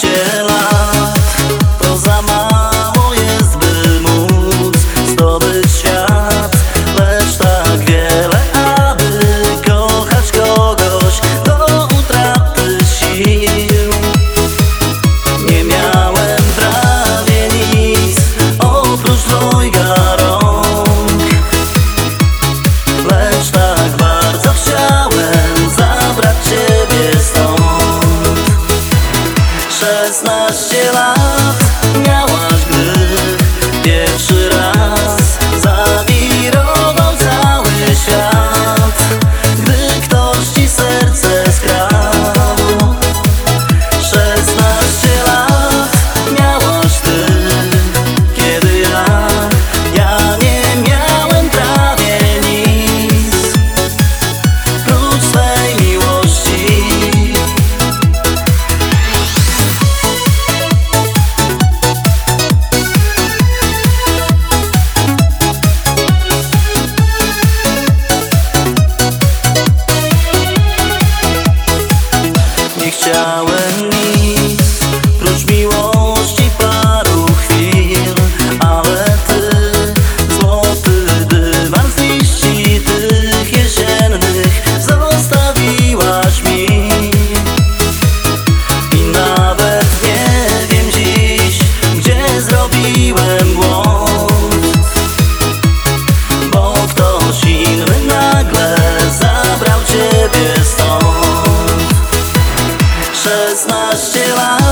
16 lat To za mało без нас дела. realize